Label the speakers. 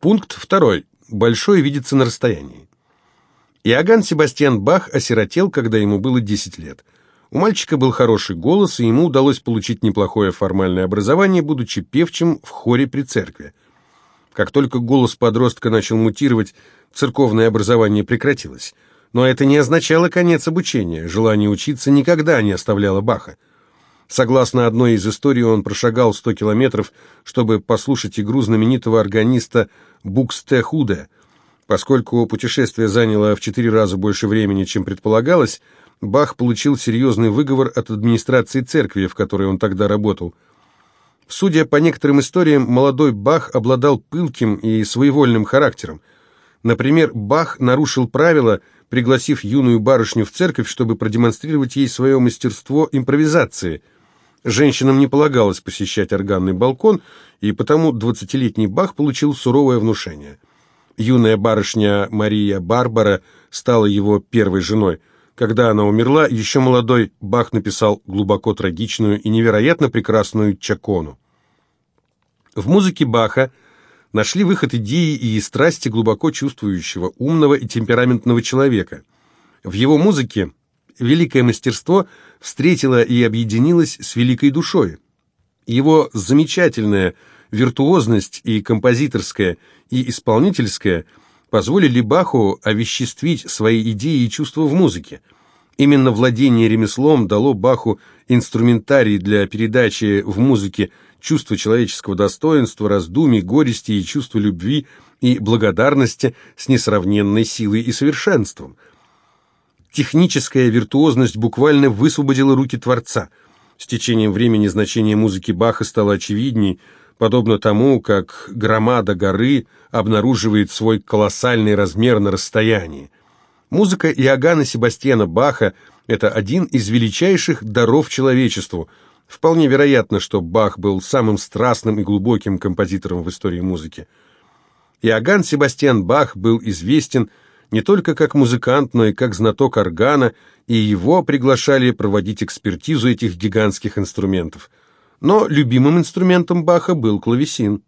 Speaker 1: Пункт второй. Большое видится на расстоянии. Иоганн Себастьян Бах осиротел, когда ему было 10 лет. У мальчика был хороший голос, и ему удалось получить неплохое формальное образование, будучи певчим в хоре при церкви. Как только голос подростка начал мутировать, церковное образование прекратилось. Но это не означало конец обучения, желание учиться никогда не оставляло Баха. Согласно одной из историй, он прошагал 100 километров, чтобы послушать игру знаменитого органиста Букстехуда. Поскольку путешествие заняло в четыре раза больше времени, чем предполагалось, Бах получил серьезный выговор от администрации церкви, в которой он тогда работал. Судя по некоторым историям, молодой Бах обладал пылким и своевольным характером. Например, Бах нарушил правила, пригласив юную барышню в церковь, чтобы продемонстрировать ей свое мастерство импровизации – Женщинам не полагалось посещать органный балкон, и потому двадцатилетний Бах получил суровое внушение. Юная барышня Мария Барбара стала его первой женой. Когда она умерла, еще молодой Бах написал глубоко трагичную и невероятно прекрасную «Чакону». В музыке Баха нашли выход идеи и страсти глубоко чувствующего, умного и темпераментного человека. В его музыке великое мастерство встретило и объединилось с великой душой. Его замечательная виртуозность и композиторская, и исполнительская позволили Баху овеществить свои идеи и чувства в музыке. Именно владение ремеслом дало Баху инструментарий для передачи в музыке чувства человеческого достоинства, раздумий, горести и чувства любви и благодарности с несравненной силой и совершенством – Техническая виртуозность буквально высвободила руки Творца. С течением времени значение музыки Баха стало очевидней, подобно тому, как громада горы обнаруживает свой колоссальный размер на расстоянии. Музыка Иоганна Себастьяна Баха – это один из величайших даров человечеству. Вполне вероятно, что Бах был самым страстным и глубоким композитором в истории музыки. Иоганн Себастьян Бах был известен – не только как музыкант, но и как знаток органа, и его приглашали проводить экспертизу этих гигантских инструментов. Но любимым инструментом Баха был клавесин.